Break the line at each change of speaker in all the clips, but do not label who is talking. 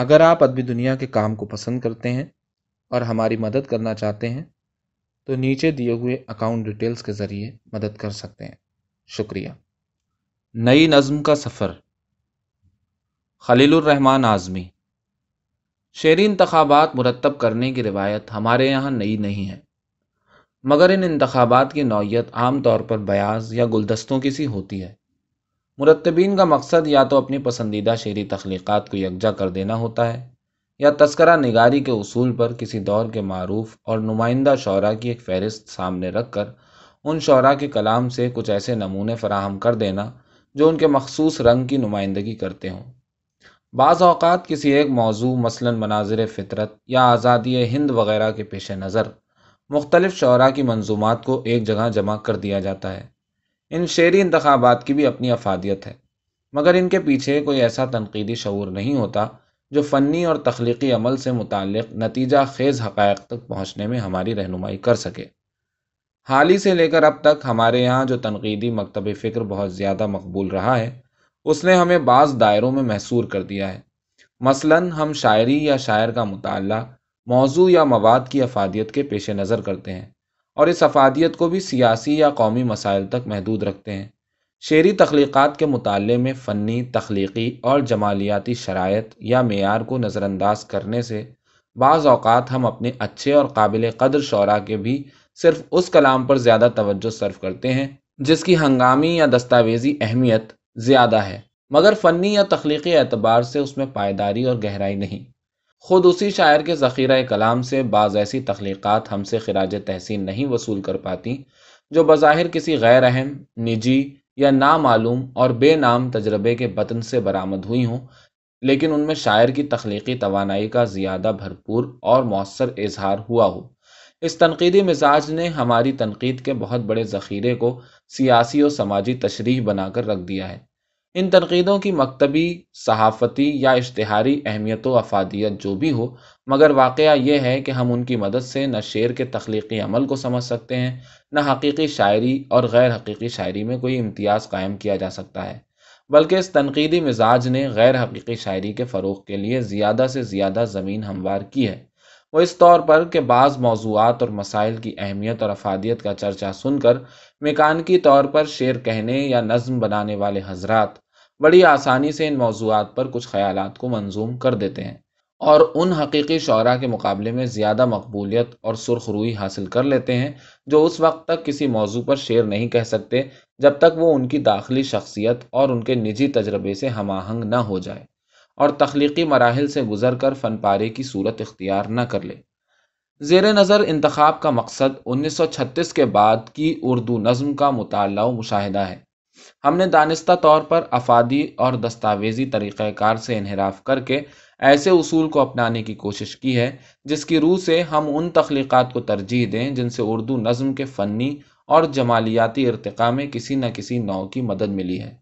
اگر آپ ادبی دنیا کے کام کو پسند کرتے ہیں اور ہماری مدد کرنا چاہتے ہیں، تو نیچے دیے ہوئے اکاؤنٹ ڈیٹیلز کے ذریعے مدد کر سکتے ہیں۔ شکریہ۔ نئی نظم کا سفر۔ خلیل الرحمن اعظمی۔ شعری انتخابات مرتب کرنے کی روایت ہمارے یہاں نئی نہیں ہے، مگر ان انتخابات کی نوعیت عام طور پر بیاض یا گلدستوں کی سی ہوتی ہے۔ مرتبین کا مقصد یا تو اپنی پسندیدہ شعری تخلیقات کو یکجا کر دینا ہوتا ہے، یا تذکرہ نگاری کے اصول پر کسی دور کے معروف اور نمائندہ شعراء کی ایک فہرست سامنے رکھ کر ان شعراء کے کلام سے کچھ ایسے نمونے فراہم کر دینا جو ان کے مخصوص رنگ کی نمائندگی کرتے ہوں۔ بعض اوقات کسی ایک موضوع، مثلا مناظر فطرت یا آزادی ہند وغیرہ کے پیش نظر، مختلف شعراء کی منظومات کو ایک جگہ جمع کر دیا جاتا ہے۔ ان شعری انتخابات کی بھی اپنی افادیت ہے۔ مگر ان کے پیچھے کوئی ایسا تنقیدی شعور نہیں ہوتا جو فنی اور تخلیقی عمل سے متعلق نتیجہ خیز حقائق تک پہنچنے میں ہماری رہنمائی کر سکے۔ حال ہی سے لے کر اب تک ہمارے یہاں جو تنقیدی مکتب فکر بہت زیادہ مقبول رہا ہے، اس نے ہمیں بعض دائروں میں محصور کر دیا ہے۔ مثلا ہم شاعری یا شاعر کا مطالعہ، موضوع یا مواد کی افادیت کے پیش نظر کرتے ہیں۔ اور اس افادیت کو بھی سیاسی یا قومی مسائل تک محدود رکھتے ہیں۔ شعری تخلیقات کے مطالعے میں فنی، تخلیقی اور جمالیاتی شرائط یا معیار کو نظر انداز کرنے سے بعض اوقات ہم اپنے اچھے اور قابل قدر شعراء کے بھی صرف اس کلام پر زیادہ توجہ صرف کرتے ہیں جس کی ہنگامی یا دستاویزی اہمیت زیادہ ہے۔ مگر فنی یا تخلیقی اعتبار سے اس میں پائیداری اور گہرائی نہیں۔ خود اسی شاعر کے ذخیرہ کلام سے بعض ایسی تخلیقات ہم سے خراج تحسین نہیں وصول کر پاتی، جو بظاہر کسی غیر اہم، نجی یا نامعلوم اور بے نام تجربے کے بطن سے برآمد ہوئی ہوں، لیکن ان میں شاعر کی تخلیقی توانائی کا زیادہ بھرپور اور مؤثر اظہار ہوا ہو۔ اس تنقیدی مزاج نے ہماری تنقید کے بہت بڑے ذخیرے کو سیاسی و سماجی تشریح بنا کر رکھ دیا ہے۔ ان تنقیدوں کی مکتبی، صحافتی یا اشتہاری اہمیت و افادیت جو بھی ہو، مگر واقعہ یہ ہے کہ ہم ان کی مدد سے نہ شعر کے تخلیقی عمل کو سمجھ سکتے ہیں، نہ حقیقی شاعری اور غیر حقیقی شاعری میں کوئی امتیاز قائم کیا جا سکتا ہے۔ بلکہ اس تنقیدی مزاج نے غیر حقیقی شاعری کے فروغ کے لیے زیادہ سے زیادہ زمین ہموار کی ہے۔ وہ اس طور پر کہ بعض موضوعات اور مسائل کی اہمیت اور افادیت کا چرچا سن کر مکانکی طور پر شعر کہنے یا نظم بنانے والے حضرات بڑی آسانی سے ان موضوعات پر کچھ خیالات کو منظوم کر دیتے ہیں اور ان حقیقی شعراء کے مقابلے میں زیادہ مقبولیت اور سرخ روئی حاصل کر لیتے ہیں جو اس وقت تک کسی موضوع پر شعر نہیں کہہ سکتے جب تک وہ ان کی داخلی شخصیت اور ان کے نجی تجربے سے ہم آہنگ نہ ہو جائے اور تخلیقی مراحل سے گزر کر فن پارے کی صورت اختیار نہ کر لے۔ زیر نظر انتخاب کا مقصد انیس سو چھتیس کے بعد کی اردو نظم کا مطالعہ و مشاہدہ ہے۔ ہم نے دانستہ طور پر افادی اور دستاویزی طریقہ کار سے انحراف کر کے ایسے اصول کو اپنانے کی کوشش کی ہے، جس کی روح سے ہم ان تخلیقات کو ترجیح دیں جن سے اردو نظم کے فنی اور جمالیاتی ارتقاء میں کسی نہ کسی نو کی مدد ملی ہے۔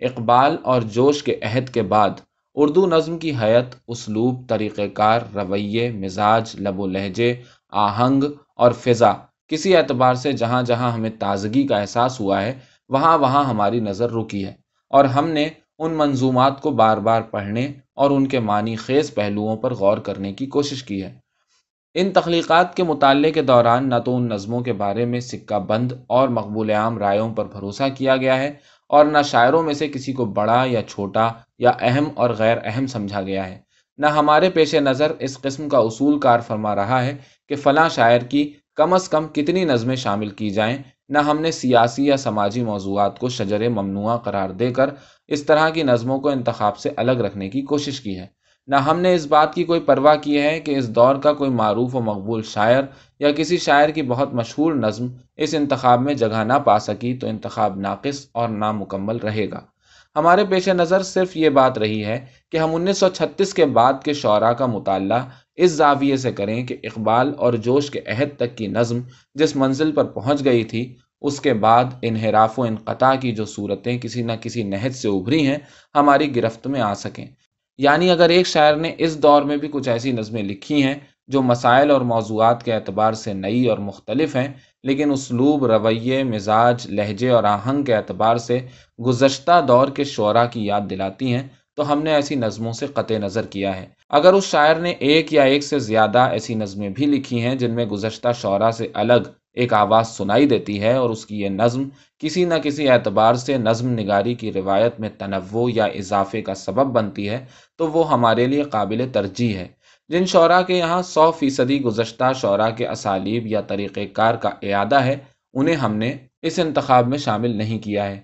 اقبال اور جوش کے عہد کے بعد اردو نظم کی حیت اسلوب، طریقہ کار، رویے، مزاج، لب و لہجے، آہنگ اور فضا، کسی اعتبار سے جہاں جہاں ہمیں تازگی کا احساس ہوا ہے وہاں وہاں ہماری نظر رکی ہے۔ اور ہم نے ان منظومات کو بار بار پڑھنے اور ان کے معنی خیز پہلوؤں پر غور کرنے کی کوشش کی ہے۔ ان تخلیقات کے مطالعے کے دوران نہ تو ان نظموں کے بارے میں سکہ بند اور مقبول عام رائےوں پر بھروسہ کیا گیا ہے اور نہ شاعروں میں سے کسی کو بڑا یا چھوٹا یا اہم اور غیر اہم سمجھا گیا ہے۔ نہ ہمارے پیش نظر اس قسم کا اصول کار فرما رہا ہے کہ فلاں شاعر کی کم از کم کتنی نظمیں شامل کی جائیں نہ ہم نے سیاسی یا سماجی موضوعات کو شجر ممنوع قرار دے کر اس طرح کی نظموں کو انتخاب سے الگ رکھنے کی کوشش کی ہے۔ نہ ہم نے اس بات کی کوئی پرواہ کی ہے کہ اس دور کا کوئی معروف و مقبول شاعر یا کسی شاعر کی بہت مشہور نظم اس انتخاب میں جگہ نہ پا سکی تو انتخاب ناقص اور نامکمل رہے گا۔ ہمارے پیش نظر صرف یہ بات رہی ہے کہ ہم انیس سو چھتیس کے بعد کے شعراء کا مطالعہ اس زاویے سے کریں کہ اقبال اور جوش کے عہد تک کی نظم جس منزل پر پہنچ گئی تھی، اس کے بعد انحراف و انقطاع کی جو صورتیں کسی نہ کسی نہج سے ابھری ہیں، ہماری گرفت میں آ سکیں۔ یعنی اگر ایک شاعر نے اس دور میں بھی کچھ ایسی نظمیں لکھی ہیں جو مسائل اور موضوعات کے اعتبار سے نئی اور مختلف ہیں، لیکن اسلوب، رویے، مزاج، لہجے اور آہنگ کے اعتبار سے گزشتہ دور کے شعراء کی یاد دلاتی ہیں تو ہم نے ایسی نظموں سے قطع نظر کیا ہے۔ اگر اس شاعر نے ایک یا ایک سے زیادہ ایسی نظمیں بھی لکھی ہیں جن میں گزشتہ شعرا سے الگ ایک آواز سنائی دیتی ہے اور اس کی یہ نظم کسی نہ کسی اعتبار سے نظم نگاری کی روایت میں تنوع یا اضافے کا سبب بنتی ہے، تو وہ ہمارے لیے قابل ترجیح ہے۔ جن شعراء کے یہاں سو فیصدی گزشتہ شعراء کے اسالیب یا طریقہ کار کا اعادہ ہے، انہیں ہم نے اس انتخاب میں شامل نہیں کیا ہے۔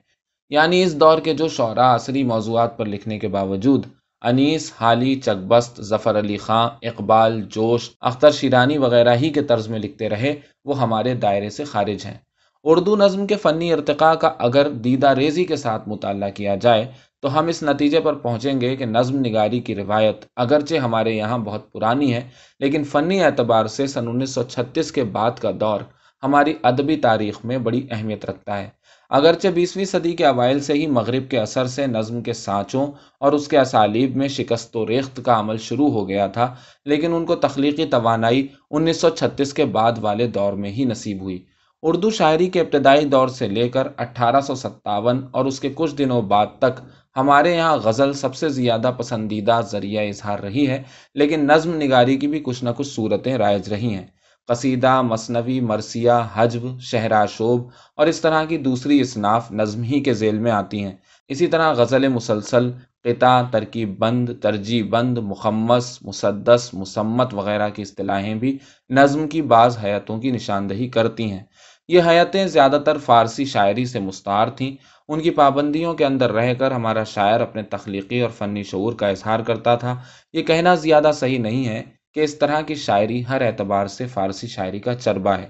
یعنی اس دور کے جو شعراء عصری موضوعات پر لکھنے کے باوجود، انیس، حالی، چکبست، ظفر علی خاں، اقبال، جوش، اختر شیرانی وغیرہ ہی کے طرز میں لکھتے رہے، وہ ہمارے دائرے سے خارج ہیں۔ اردو نظم کے فنی ارتقاء کا اگر دیدہ ریزی کے ساتھ مطالعہ کیا جائے، تو ہم اس نتیجے پر پہنچیں گے کہ نظم نگاری کی روایت اگرچہ ہمارے یہاں بہت پرانی ہے، لیکن فنی اعتبار سے سن انیس سو چھتیس کے بعد کا دور ہماری ادبی تاریخ میں بڑی اہمیت رکھتا ہے۔ اگرچہ بیسویں صدی کے اوائل سے ہی مغرب کے اثر سے نظم کے سانچوں اور اس کے اسالیب میں شکست و ریخت کا عمل شروع ہو گیا تھا، لیکن ان کو تخلیقی توانائی انیس سو چھتیس کے بعد والے دور میں ہی نصیب ہوئی۔ اردو شاعری کے ابتدائی دور سے لے کر اٹھارہ سو ستاون اور اس کے کچھ دنوں بعد تک ہمارے یہاں غزل سب سے زیادہ پسندیدہ ذریعہ اظہار رہی ہے، لیکن نظم نگاری کی بھی کچھ نہ کچھ صورتیں رائج رہی ہیں۔ قصیدہ، مصنوی، مرثیہ، حجب شہرا شوب اور اس طرح کی دوسری اصناف نظم ہی کے ذیل میں آتی ہیں۔ اسی طرح غزل مسلسل قطع ترکیب بند، ترجیح بند، مخمس، مسدس، مسمت وغیرہ کی اصطلاحیں بھی نظم کی بعض حیتوں کی نشاندہی کرتی ہیں۔ یہ حیتیں زیادہ تر فارسی شاعری سے مستعار تھیں۔ ان کی پابندیوں کے اندر رہ کر ہمارا شاعر اپنے تخلیقی اور فنی شعور کا اظہار کرتا تھا۔ یہ کہنا زیادہ صحیح نہیں ہے کہ اس طرح کی شاعری ہر اعتبار سے فارسی شاعری کا چربہ ہے۔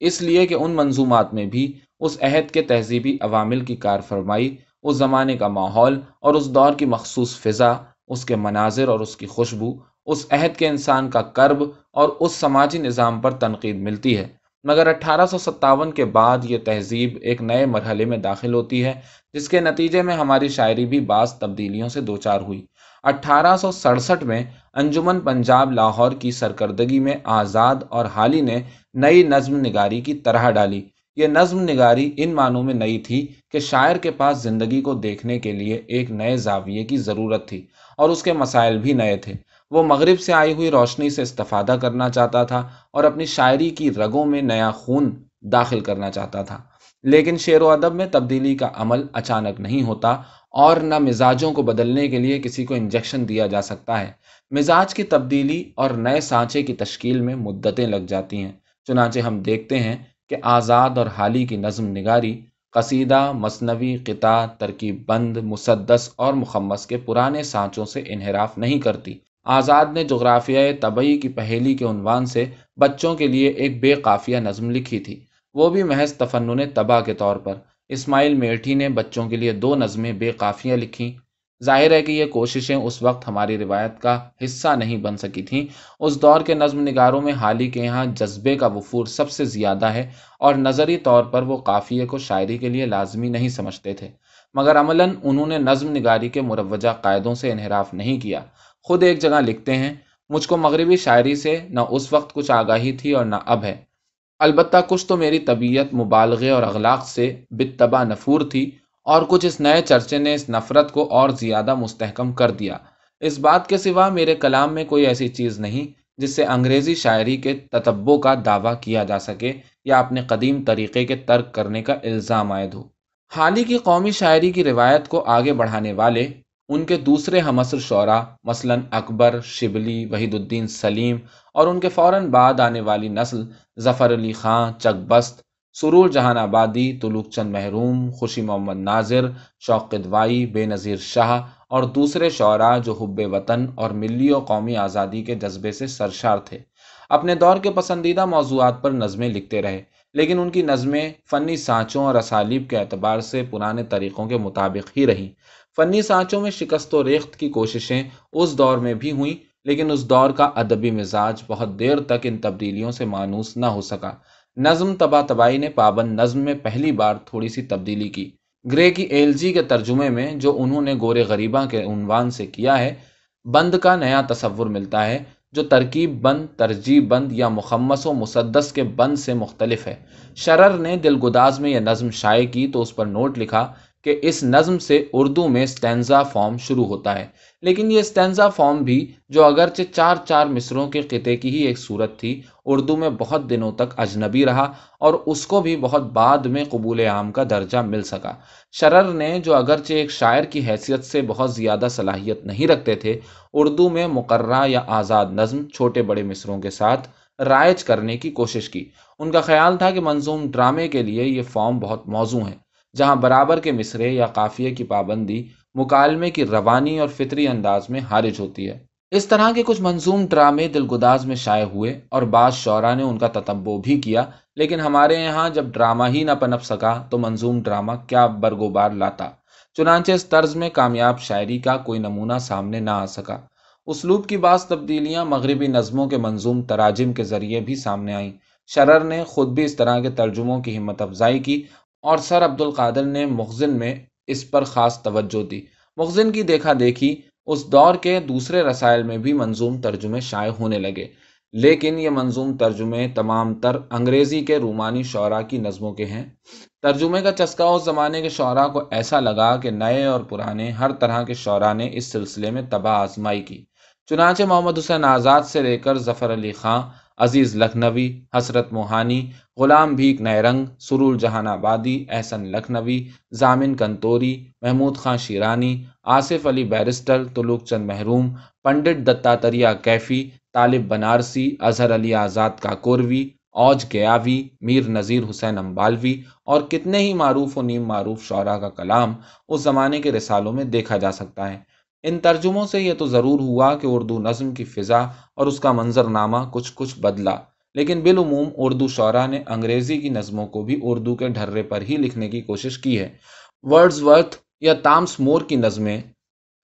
اس لیے کہ ان منظومات میں بھی اس عہد کے تہذیبی عوامل کی کار فرمائی اس زمانے کا ماحول اور اس دور کی مخصوص فضا، اس کے مناظر اور اس کی خوشبو، اس عہد کے انسان کا کرب اور اس سماجی نظام پر تنقید ملتی ہے۔ مگر اٹھارہ سو ستاون کے بعد یہ تہذیب ایک نئے مرحلے میں داخل ہوتی ہے، جس کے نتیجے میں ہماری شاعری بھی بعض تبدیلیوں سے دوچار ہوئی۔ اٹھارہ سو سڑسٹھ میں انجمن پنجاب لاہور کی سرکردگی میں آزاد اور حالی نے نئی نظم نگاری کی طرح ڈالی۔ یہ نظم نگاری ان معنوں میں نئی تھی کہ شاعر کے پاس زندگی کو دیکھنے کے لیے ایک نئے زاویے کی ضرورت تھی اور اس کے مسائل بھی نئے تھے۔ وہ مغرب سے آئی ہوئی روشنی سے استفادہ کرنا چاہتا تھا اور اپنی شاعری کی رگوں میں نیا خون داخل کرنا چاہتا تھا۔ لیکن شعر و ادب میں تبدیلی کا عمل اچانک نہیں ہوتا اور نہ مزاجوں کو بدلنے کے لیے کسی کو انجیکشن دیا جا سکتا ہے۔ مزاج کی تبدیلی اور نئے سانچے کی تشکیل میں مدتیں لگ جاتی ہیں۔ چنانچہ ہم دیکھتے ہیں کہ آزاد اور حالی کی نظم نگاری، قصیدہ، مصنوی قطع ترکیب بند، مسدس اور مخمس کے پرانے سانچوں سے انحراف نہیں کرتی۔ آزاد نے جغرافیہ طبعی کی پہیلی کے عنوان سے بچوں کے لیے ایک بے قافیہ نظم لکھی تھی۔ وہ بھی محض تفنن تباہ کے طور پر۔ اسماعیل میٹھی نے بچوں کے لیے دو نظمیں بے قافیاں لکھیں۔ ظاہر ہے کہ یہ کوششیں اس وقت ہماری روایت کا حصہ نہیں بن سکی تھیں۔ اس دور کے نظم نگاروں میں حالی کے یہاں جذبے کا وفور سب سے زیادہ ہے اور نظری طور پر وہ قافیے کو شاعری کے لیے لازمی نہیں سمجھتے تھے۔ مگر عملاً انہوں نے نظم نگاری کے مروجہ قاعدوں سے انحراف نہیں کیا۔ خود ایک جگہ لکھتے ہیں، مجھ کو مغربی شاعری سے نہ اس وقت کچھ آگاہی تھی اور نہ اب ہے۔ البتہ کچھ تو میری طبیعت مبالغے اور اخلاق سے بتبا نفور تھی اور کچھ اس نئے چرچے نے اس نفرت کو اور زیادہ مستحکم کر دیا۔ اس بات کے سوا میرے کلام میں کوئی ایسی چیز نہیں جس سے انگریزی شاعری کے تتبوں کا دعویٰ کیا جا سکے یا اپنے قدیم طریقے کے ترک کرنے کا الزام عائد ہو حال ہی کی قومی شاعری کی روایت کو آگے بڑھانے والے ان کے دوسرے ہمسر شعراء مثلا اکبر، شبلی، وحید الدین سلیم اور ان کے فوراً بعد آنے والی نسل، ظفر علی خان، چک بست، سرور جہان آبادی تلوک چند محروم، خوشی محمد ناظر، شوق قدوائی بے نظیر شاہ اور دوسرے شعراء جو حب وطن اور ملی و قومی آزادی کے جذبے سے سرشار تھے۔ اپنے دور کے پسندیدہ موضوعات پر نظمیں لکھتے رہے، لیکن ان کی نظمیں فنی سانچوں اور اسالیب کے اعتبار سے پرانے طریقوں کے مطابق ہی رہیں۔ فنی سانچوں میں شکست و ریخت کی کوششیں اس دور میں بھی ہوئیں، لیکن اس دور کا ادبی مزاج بہت دیر تک ان تبدیلیوں سے مانوس نہ ہو سکا۔ نظم تبا تبائی نے پابند نظم میں پہلی بار تھوڑی سی تبدیلی کی۔ گرے کی ایل جی کے ترجمے میں جو انہوں نے گورے غریباں کے عنوان سے کیا ہے، بند کا نیا تصور ملتا ہے، جو ترکیب بند ترجیح بند یا مخمس و مسدس کے بند سے مختلف ہے۔ شرر نے دل گداز میں یہ نظم شائع کی تو اس پر نوٹ لکھا کہ اس نظم سے اردو میں اسٹینزا فارم شروع ہوتا ہے۔ لیکن یہ اسٹینزا فارم بھی جو اگرچہ چار چار مصروں کے قطعے کی ہی ایک صورت تھی، اردو میں بہت دنوں تک اجنبی رہا اور اس کو بھی بہت بعد میں قبول عام کا درجہ مل سکا۔ شرر نے جو اگرچہ ایک شاعر کی حیثیت سے بہت زیادہ صلاحیت نہیں رکھتے تھے، اردو میں مقررہ یا آزاد نظم چھوٹے بڑے مصروں کے ساتھ رائج کرنے کی کوشش کی۔ ان کا خیال تھا کہ منظوم ڈرامے کے لیے یہ فارم بہت موزوں ہے جہاں برابر کے مصرے یا قافیے کی پابندی مکالمے کی روانی اور فطری انداز میں حارج ہوتی ہے۔ اس طرح کے کچھ منظوم ڈرامے دلگداز میں شائع ہوئے اور بعض شعرا نے ان کا تتبو بھی کیا، لیکن ہمارے یہاں جب ڈرامہ ہی نہ پنپ سکا تو منظوم ڈرامہ کیا برگوبار لاتا۔ چنانچہ اس طرز میں کامیاب شاعری کا کوئی نمونہ سامنے نہ آ سکا۔ اسلوب کی بعض تبدیلیاں مغربی نظموں کے منظوم تراجم کے ذریعے بھی سامنے آئیں۔ شرر نے خود بھی اس طرح کے ترجموں کی ہمت افزائی کی اور سر عبد القادر نے مخزن میں اس پر خاص توجہ دی۔ مخزن کی دیکھا دیکھی اس دور کے دوسرے رسائل میں بھی منظوم ترجمے شائع ہونے لگے۔ لیکن یہ منظوم ترجمے تمام تر انگریزی کے رومانی شعراء کی نظموں کے ہیں۔ ترجمے کا چسکا اس زمانے کے شعراء کو ایسا لگا کہ نئے اور پرانے ہر طرح کے شعراء نے اس سلسلے میں تباہ آزمائی کی۔ چنانچہ محمد حسین آزاد سے لے کر ظفر علی خان عزیز لکھنوی، حسرت موہانی غلام بھیک نیرنگ سرول جہان آبادی، احسن لکھنوی زامن کنتوری، محمود خان شیرانی، آصف علی بیرسٹر، تلوک چند محروم، پنڈت دتاتریہ کیفی، طالب بنارسی، اظہر علی آزاد کا کوروی اوج گیاوی، میر نذیر حسین امبالوی اور کتنے ہی معروف و نیم معروف شعراء کا کلام اس زمانے کے رسالوں میں دیکھا جا سکتا ہے۔ ان ترجموں سے یہ تو ضرور ہوا کہ اردو نظم کی فضا اور اس کا منظر نامہ کچھ کچھ بدلا۔ لیکن بالعموم اردو شعراء نے انگریزی کی نظموں کو بھی اردو کے ڈھرے پر ہی لکھنے کی کوشش کی ہے۔ ورڈز ورتھ یا تامس مور کی نظمیں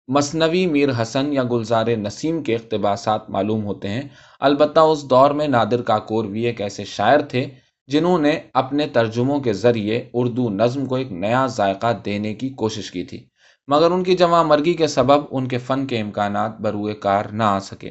مصنوی میر حسن یا گلزار نسیم کے اقتباسات معلوم ہوتے ہیں۔ البتہ اس دور میں نادر کاکور بھی ایک ایسے شاعر تھے جنہوں نے اپنے ترجموں کے ذریعے اردو نظم کو ایک نیا ذائقہ دینے کی کوشش کی تھی، مگر ان کی جمع مرگی کے سبب ان کے فن کے امکانات بروئے کار نہ آ سکے۔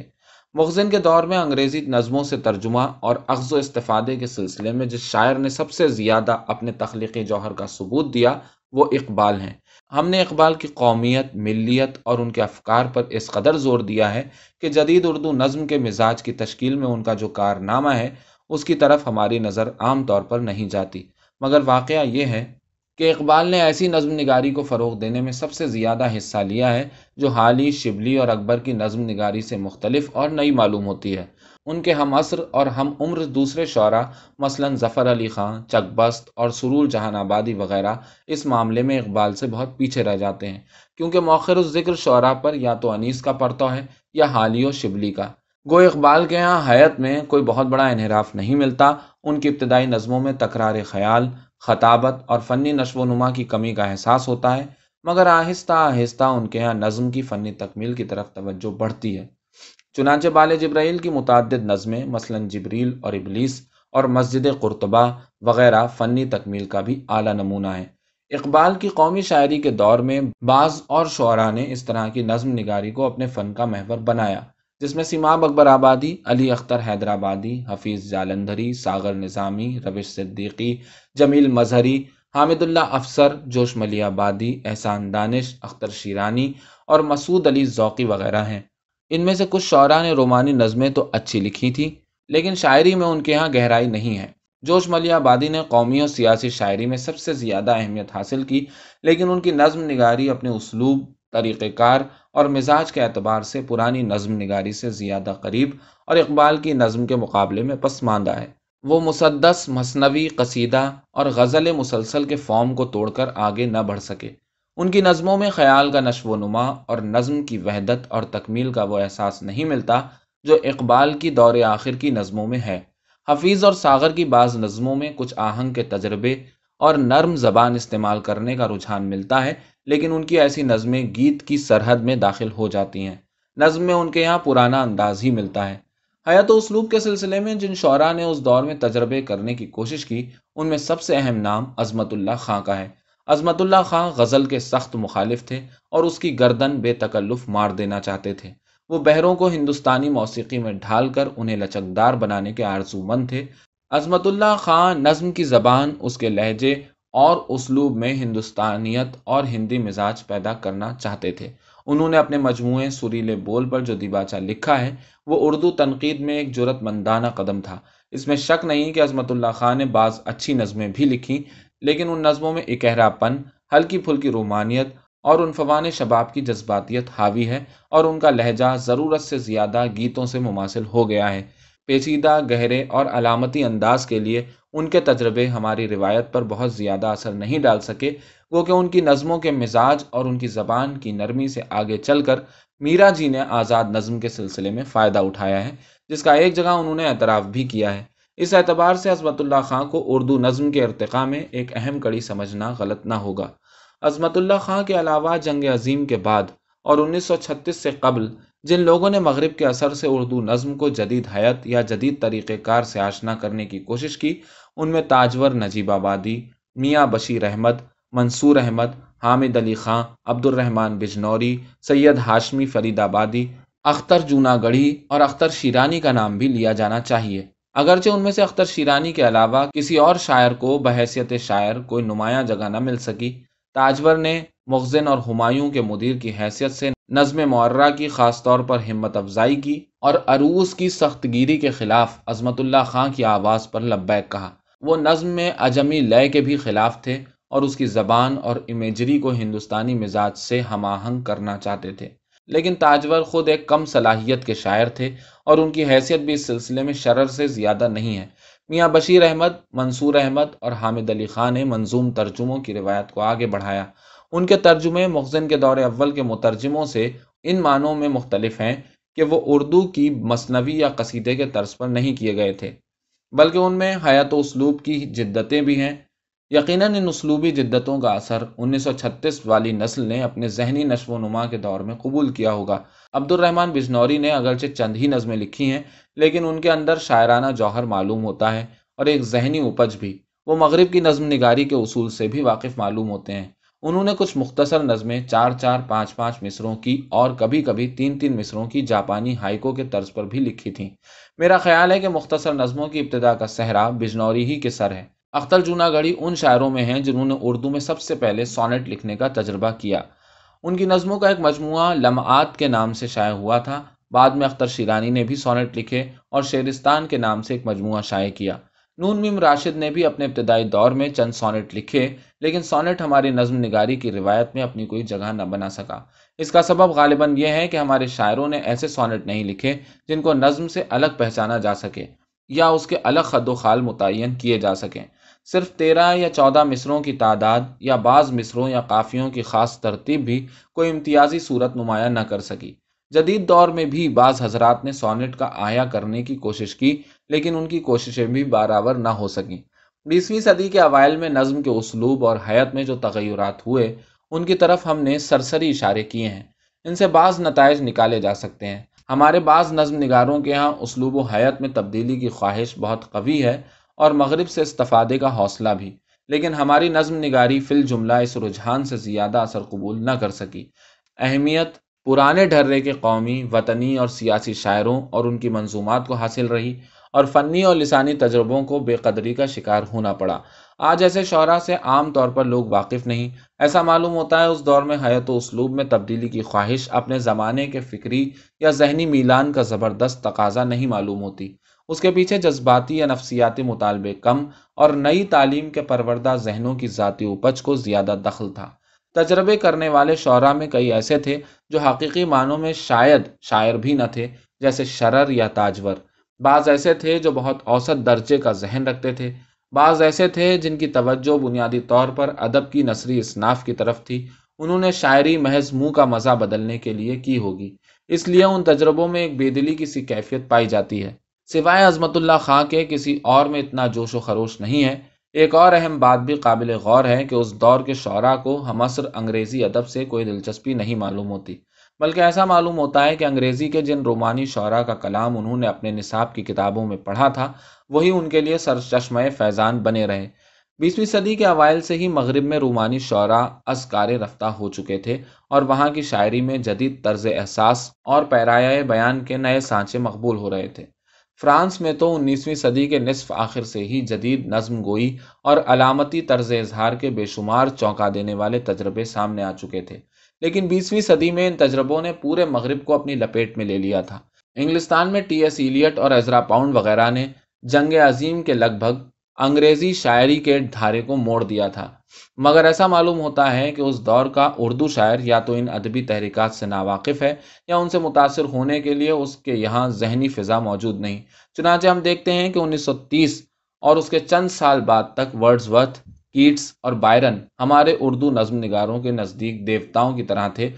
مخزن کے دور میں انگریزی نظموں سے ترجمہ اور اخذ و استفادے کے سلسلے میں جس شاعر نے سب سے زیادہ اپنے تخلیقی جوہر کا ثبوت دیا، وہ اقبال ہیں۔ ہم نے اقبال کی قومیت، ملیت اور ان کے افکار پر اس قدر زور دیا ہے کہ جدید اردو نظم کے مزاج کی تشکیل میں ان کا جو کارنامہ ہے، اس کی طرف ہماری نظر عام طور پر نہیں جاتی۔ مگر واقعہ یہ ہے کہ اقبال نے ایسی نظم نگاری کو فروغ دینے میں سب سے زیادہ حصہ لیا ہے جو حالی شبلی اور اکبر کی نظم نگاری سے مختلف اور نئی معلوم ہوتی ہے۔ ان کے ہم عصر اور ہم عمر دوسرے شعراء، مثلا ظفر علی خان چک بست اور سرول جہان آبادی وغیرہ، اس معاملے میں اقبال سے بہت پیچھے رہ جاتے ہیں۔ کیونکہ موخر الذکر شعراء پر یا تو انیس کا پرتو ہے یا حالی و شبلی کا۔ گو اقبال کے یہاں حیت میں کوئی بہت بڑا انحراف نہیں ملتا۔ ان کی ابتدائی نظموں میں تکرار خیال خطابت اور فنی نشو و نما کی کمی کا احساس ہوتا ہے، مگر آہستہ آہستہ ان کے یہاں نظم کی فنی تکمیل کی طرف توجہ بڑھتی ہے۔ چنانچہ بال جبرائیل کی متعدد نظمیں، مثلا جبریل اور ابلیس اور مسجد قرطبہ وغیرہ فنی تکمیل کا بھی اعلیٰ نمونہ ہے اقبال کی قومی شاعری کے دور میں بعض اور شعراء نے اس طرح کی نظم نگاری کو اپنے فن کا محور بنایا۔ جس میں سیماب اکبر آبادی، علی اختر حیدرآبادی، حفیظ جالندھری ساگر نظامی، روش صدیقی، جمیل مظہری، حامد اللہ افسر، جوش ملی آبادی، احسان دانش، اختر شیرانی اور مسعود علی ذوقی وغیرہ ہیں۔ ان میں سے کچھ شعراء نے رومانی نظمیں تو اچھی لکھی تھیں لیکن شاعری میں ان کے ہاں گہرائی نہیں ہے۔ جوش ملی آبادی نے قومی اور سیاسی شاعری میں سب سے زیادہ اہمیت حاصل کی، لیکن ان کی نظم نگاری، اپنے اسلوب طریقہ کار اور مزاج کے اعتبار سے پرانی نظم نگاری سے زیادہ قریب اور اقبال کی نظم کے مقابلے میں پسماندہ ہے۔ وہ مسدس مصنوی قصیدہ اور غزل مسلسل کے فارم کو توڑ کر آگے نہ بڑھ سکے۔ ان کی نظموں میں خیال کا نشو و نما اور نظم کی وحدت اور تکمیل کا وہ احساس نہیں ملتا جو اقبال کی دور آخر کی نظموں میں ہے۔ حفیظ اور ساغر کی بعض نظموں میں کچھ آہنگ کے تجربے اور نرم زبان استعمال کرنے کا رجحان ملتا ہے، لیکن ان کی ایسی نظمیں گیت کی سرحد میں داخل ہو جاتی ہیں۔ نظم میں ان کے یہاں پرانا انداز ہی ملتا ہے۔ حیات و اسلوب کے سلسلے میں جن شعراء نے اس دور میں تجربے کرنے کی کوشش کی، ان میں سب سے اہم نام عظمت اللہ خاں کا ہے۔ عظمت اللہ خاں غزل کے سخت مخالف تھے اور اس کی گردن بے تکلف مار دینا چاہتے تھے۔ وہ بہروں کو ہندوستانی موسیقی میں ڈھال کر انہیں لچکدار بنانے کے آرزو مند تھے۔ عظمت اللہ خان نظم کی زبان، اس کے لہجے اور اسلوب میں ہندوستانیت اور ہندی مزاج پیدا کرنا چاہتے تھے۔ انہوں نے اپنے مجموعے سریلے بول پر جو دیباچہ لکھا ہے، وہ اردو تنقید میں ایک جرت مندانہ قدم تھا۔ اس میں شک نہیں کہ عظمت اللہ خان نے بعض اچھی نظمیں بھی لکھی، لیکن ان نظموں میں اکہرا پن، ہلکی پھلکی رومانیت اور ان فوان شباب کی جذباتیت حاوی ہے اور ان کا لہجہ ضرورت سے زیادہ گیتوں سے مماثل ہو گیا ہے۔ پیچیدہ گہرے اور علامتی انداز کے لیے ان کے تجربے ہماری روایت پر بہت زیادہ اثر نہیں ڈال سکے۔ وہ کہ ان کی نظموں کے مزاج اور ان کی زبان کی نرمی سے آگے چل کر میرا جی نے آزاد نظم کے سلسلے میں فائدہ اٹھایا ہے، جس کا ایک جگہ انہوں نے اعتراف بھی کیا ہے۔ اس اعتبار سے عظمت اللہ خان کو اردو نظم کے ارتقاء میں ایک اہم کڑی سمجھنا غلط نہ ہوگا۔ عظمت اللہ خان کے علاوہ جنگ عظیم کے بعد اور انیس سو چھتیس سے قبل جن لوگوں نے مغرب کے اثر سے اردو نظم کو جدید حیت یا جدید طریقہ کار سے آشنا کرنے کی کوشش کی، ان میں تاجور نجیب آبادی، میاں بشیر احمد، منصور احمد، حامد علی خان عبد الرحمن بجنوری، سید ہاشمی فرید آبادی، اختر جونا گڑھی اور اختر شیرانی کا نام بھی لیا جانا چاہیے۔ اگرچہ ان میں سے اختر شیرانی کے علاوہ کسی اور شاعر کو بحیثیت شاعر، کوئی نمایاں جگہ نہ مل سکی، تاجور نے مغزن اور ہمایوں کے مدیر کی حیثیت سے نظم معرہ کی خاص طور پر ہمت افزائی کی اور عروس کی سخت گیری کے خلاف عظمت اللہ خان کی آواز پر لبیک کہا۔ وہ نظم میں اجمی لیے کے بھی خلاف تھے اور اس کی زبان اور امیجری کو ہندوستانی مزاج سے ہم آہنگ کرنا چاہتے تھے۔ لیکن تاجور خود ایک کم صلاحیت کے شاعر تھے اور ان کی حیثیت بھی اس سلسلے میں شرر سے زیادہ نہیں ہے۔ میاں بشیر احمد، منصور احمد اور حامد علی خان نے منظوم ترجموں کی روایت کو آگے بڑھایا۔ ان کے ترجمے مخزن کے دور اول کے مترجموں سے ان معنوں میں مختلف ہیں کہ وہ اردو کی مصنوی یا قصیدے کے طرز پر نہیں کیے گئے تھے، بلکہ ان میں حیات و اسلوب کی جدتیں بھی ہیں۔ یقیناً ان اسلوبی جدتوں کا اثر انیس سو چھتیس والی نسل نے اپنے ذہنی نشو و نما کے دور میں قبول کیا ہوگا۔ عبد الرحمن بجنوری نے اگرچہ چند ہی نظمیں لکھی ہیں، لیکن ان کے اندر شاعرانہ جوہر معلوم ہوتا ہے اور ایک ذہنی اپج بھی۔ وہ مغرب کی نظم نگاری کے اصول سے بھی واقف معلوم ہوتے ہیں۔ انہوں نے کچھ مختصر نظمیں چار چار پانچ پانچ مصروں کی اور کبھی کبھی تین تین مصروں کی جاپانی ہائیکو کے طرز پر بھی لکھی تھیں۔ میرا خیال ہے کہ مختصر نظموں کی ابتدا کا صحرا بجنوری ہی کے سر ہے۔ اختر جونا گڑھی ان شاعروں میں ہیں جنہوں نے اردو میں سب سے پہلے سونٹ لکھنے کا تجربہ کیا۔ ان کی نظموں کا ایک مجموعہ لمعات کے نام سے شائع ہوا تھا۔ بعد میں اختر شیرانی نے بھی سونٹ لکھے اور شیرستان کے نام سے ایک مجموعہ شائع کیا۔ نون میم راشد نے بھی اپنے ابتدائی دور میں چند سونٹ لکھے، لیکن سونٹ ہماری نظم نگاری کی روایت میں اپنی کوئی جگہ نہ بنا سکا۔ اس کا سبب غالباً یہ ہے کہ ہمارے شاعروں نے ایسے سونٹ نہیں لکھے جن کو نظم سے الگ پہچانا جا سکے یا اس کے الگ خد و خال متعین کیے جا سکیں۔ صرف تیرہ یا چودہ مصروں کی تعداد یا بعض مصروں یا قافیوں کی خاص ترتیب بھی کوئی امتیازی صورت نمایاں نہ کر سکی۔ جدید دور میں بھی بعض حضرات نے سونٹ کا آیا کرنے کی کوشش کی لیکن ان کی کوششیں بھی برابر نہ ہو سکیں۔ بیسویں صدی کے اوائل میں نظم کے اسلوب اور حیت میں جو تغیرات ہوئے، ان کی طرف ہم نے سرسری اشارے کیے ہیں۔ ان سے بعض نتائج نکالے جا سکتے ہیں۔ ہمارے بعض نظم نگاروں کے ہاں اسلوب و حیت میں تبدیلی کی خواہش بہت قوی ہے اور مغرب سے استفادے کا حوصلہ بھی۔ لیکن ہماری نظم نگاری فل جملہ اس رجحان سے زیادہ اثر قبول نہ کر سکی۔ اہمیت پرانے ڈھرے کے قومی، وطنی اور سیاسی شاعروں اور ان کی منظومات کو حاصل رہی۔ اور فنی اور لسانی تجربوں کو بے قدری کا شکار ہونا پڑا۔ آج ایسے شعراء سے عام طور پر لوگ واقف نہیں۔ ایسا معلوم ہوتا ہے اس دور میں حیات و اسلوب میں تبدیلی کی خواہش اپنے زمانے کے فکری یا ذہنی میلان کا زبردست تقاضا نہیں معلوم ہوتی۔ اس کے پیچھے جذباتی یا نفسیاتی مطالبے کم اور نئی تعلیم کے پروردہ ذہنوں کی ذاتی اپج کو زیادہ دخل تھا۔ تجربے کرنے والے شعراء میں کئی ایسے تھے جو حقیقی معنوں میں شاید شاعر بھی نہ تھے، جیسے شرر یا تاجور۔ بعض ایسے تھے جو بہت اوسط درجے کا ذہن رکھتے تھے۔ بعض ایسے تھے جن کی توجہ بنیادی طور پر ادب کی نثری اصناف کی طرف تھی۔ انہوں نے شاعری محض منہ کا مزہ بدلنے کے لیے کی ہوگی۔ اس لیے ان تجربوں میں ایک بے دلی کی سی کیفیت پائی جاتی ہے۔ سوائے عظمت اللہ خان کے کسی اور میں اتنا جوش و خروش نہیں ہے۔ ایک اور اہم بات بھی قابل غور ہے کہ اس دور کے شعراء کو ہم انگریزی ادب سے کوئی دلچسپی نہیں معلوم ہوتی۔ بلکہ ایسا معلوم ہوتا ہے کہ انگریزی کے جن رومانی شعراء کا کلام انہوں نے اپنے نصاب کی کتابوں میں پڑھا تھا، وہی ان کے لیے سرچشمہ فیضان بنے رہے۔ بیسویں صدی کے اوائل سے ہی مغرب میں رومانی شعراء ازکار رفتہ ہو چکے تھے اور وہاں کی شاعری میں جدید طرز احساس اور پیرایہ بیان کے نئے سانچے مقبول ہو رہے تھے۔ فرانس میں تو انیسویں صدی کے نصف آخر سے ہی جدید نظم گوئی اور علامتی طرز اظہار کے بے شمار چونکا دینے والے تجربے سامنے آ چکے تھے۔ لیکن بیسویں صدی میں ان تجربوں نے پورے مغرب کو اپنی لپیٹ میں لے لیا تھا۔ انگلستان میں ٹی ایس ایلیٹ اور ازرا پاؤنڈ وغیرہ نے جنگ عظیم کے لگ بھگ انگریزی شاعری کے دھارے کو موڑ دیا تھا۔ مگر ایسا معلوم ہوتا ہے کہ اس دور کا اردو شاعر یا تو ان ادبی تحریکات سے ناواقف ہے یا ان سے متاثر ہونے کے لیے اس کے یہاں ذہنی فضا موجود نہیں۔ چنانچہ ہم دیکھتے ہیں کہ انیس سو تیس اور اس کے چند سال بعد تک ورڈز ورتھ کیٹس اور بائرن ہمارے اردو نظم نگاروں کے نزدیک دیوتاؤں کی طرح تھے